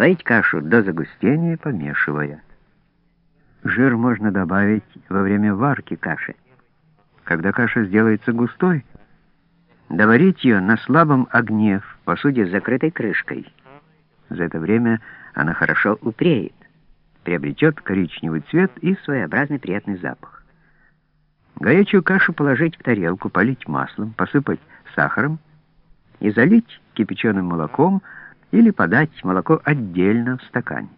Варить кашу до загустения, помешивая. Жир можно добавить во время варки каши. Когда каша сделается густой, доварить ее на слабом огне в посуде с закрытой крышкой. За это время она хорошо упреет, приобретет коричневый цвет и своеобразный приятный запах. Горячую кашу положить в тарелку, полить маслом, посыпать сахаром и залить кипяченым молоком или подать молоко отдельно в стакане.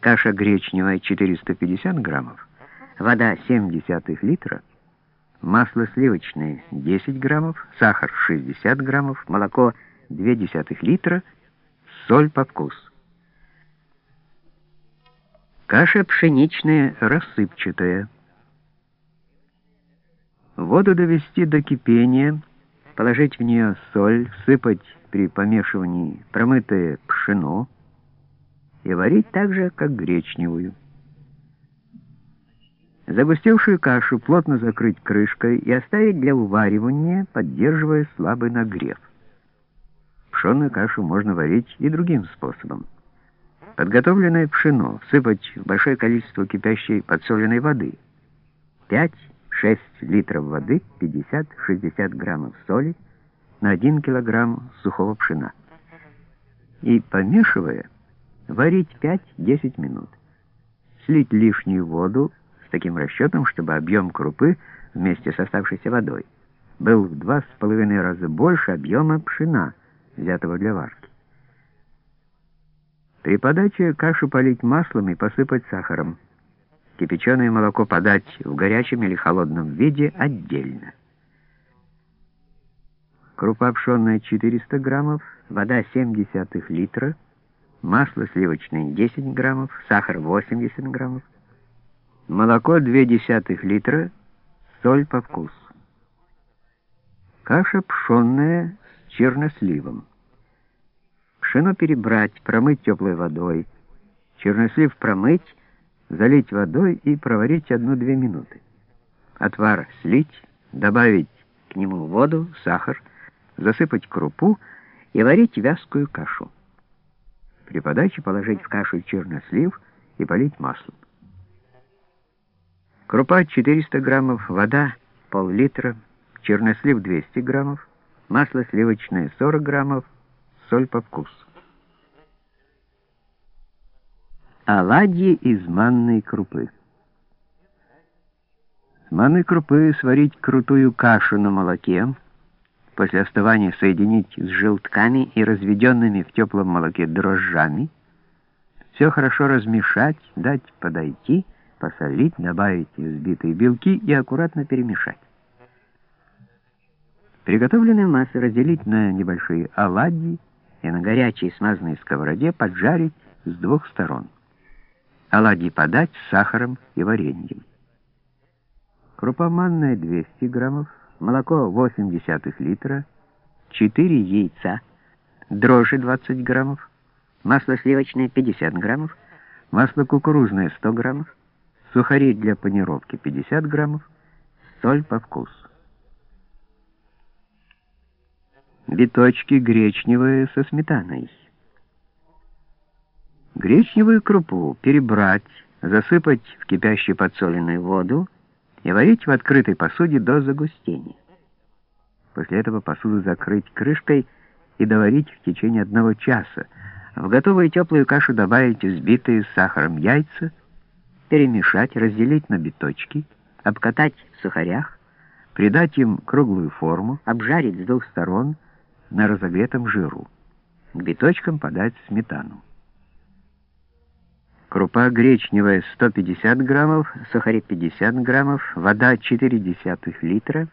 Каша гречневая 450 граммов, вода 0,7 литра, масло сливочное 10 граммов, сахар 60 граммов, молоко 0,2 литра, соль по вкусу. Каша пшеничная рассыпчатая. Воду довести до кипения, положить в нее соль, сыпать при помешивании промытое пшено, и варить так же, как гречневую. Загустевшую кашу плотно закрыть крышкой и оставить для уваривания, поддерживая слабый нагрев. Пшеную кашу можно варить и другим способом. Подготовленное пшено всыпать в большое количество кипящей подсоленной воды. 5-6 литров воды, 50-60 граммов соли на 1 килограмм сухого пшена. И помешивая, Варить 5-10 минут. Слить лишнюю воду с таким расчетом, чтобы объем крупы вместе с оставшейся водой был в два с половиной раза больше объема пшена, взятого для варки. При подаче кашу полить маслом и посыпать сахаром. Кипяченое молоко подать в горячем или холодном виде отдельно. Крупа пшенная 400 граммов, вода 0,7 литра, масло сливочное 10 граммов, сахар 80 граммов, молоко 0,2 литра, соль по вкусу. Каша пшенная с черносливом. Пшено перебрать, промыть теплой водой, чернослив промыть, залить водой и проварить 1-2 минуты. Отвар слить, добавить к нему воду, сахар, засыпать крупу и варить вязкую кашу. При подаче положить в кашу чернослив и полить маслом. Крупа 400 граммов, вода пол-литра, чернослив 200 граммов, масло сливочное 40 граммов, соль по вкусу. Оладьи из манной крупы. С манной крупы сварить крутую кашу на молоке, После остывания соединить с желтками и разведенными в теплом молоке дрожжами. Все хорошо размешать, дать подойти, посолить, добавить взбитые белки и аккуратно перемешать. Приготовленную массу разделить на небольшие оладьи и на горячей смазанной сковороде поджарить с двух сторон. Оладьи подать с сахаром и вареньем. Крупа манная 200 граммов, молоко 0,8 литра, 4 яйца, дрожжи 20 граммов, масло сливочное 50 граммов, масло кукурузное 100 граммов, сухари для панировки 50 граммов, соль по вкусу. Биточки гречневые со сметаной. Гречневую крупу перебрать, засыпать в кипящую подсоленную воду, и варить в открытой посуде до загустения. После этого посуду закрыть крышкой и доварить в течение одного часа. В готовую теплую кашу добавить взбитые с сахаром яйца, перемешать, разделить на биточки, обкатать в сухарях, придать им круглую форму, обжарить с двух сторон на разогретом жиру. К биточкам подать сметану. Крупа гречневая 150 граммов, сухари 50 граммов, вода 0,4 литра,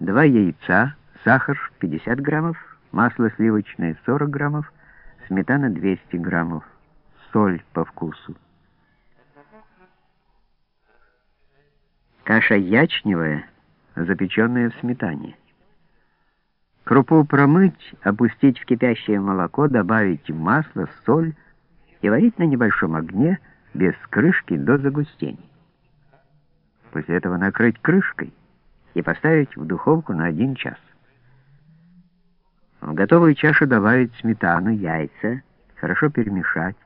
2 яйца, сахар 50 граммов, масло сливочное 40 граммов, сметана 200 граммов, соль по вкусу. Каша ячневая, запеченная в сметане. Крупу промыть, опустить в кипящее молоко, добавить масло, соль, и варить на небольшом огне без крышки до загустения. После этого накрыть крышкой и поставить в духовку на один час. В готовую чашу добавить сметану, яйца, хорошо перемешать.